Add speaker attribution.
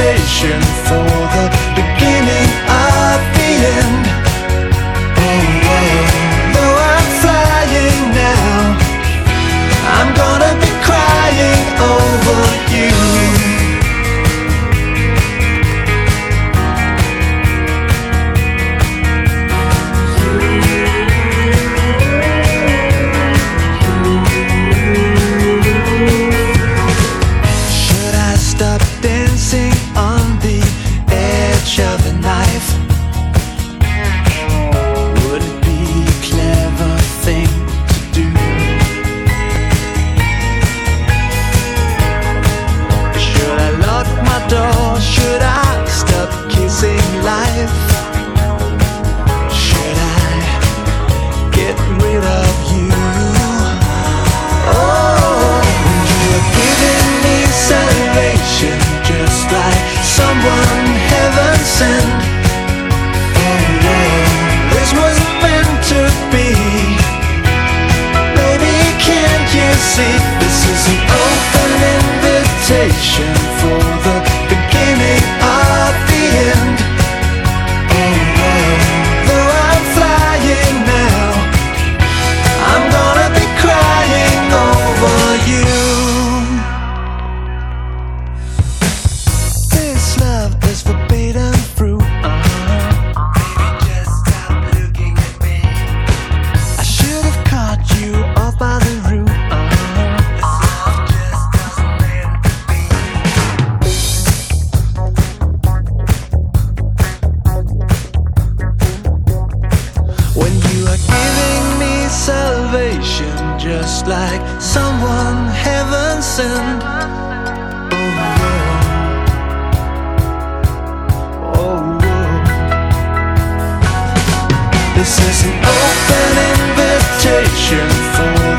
Speaker 1: invitation for the beginning. someone heaven sent. Oh no, this wasn't meant to be. Baby, can't you see this is an open invitation for? just like someone heaven sent. Oh, oh. This is an open invitation for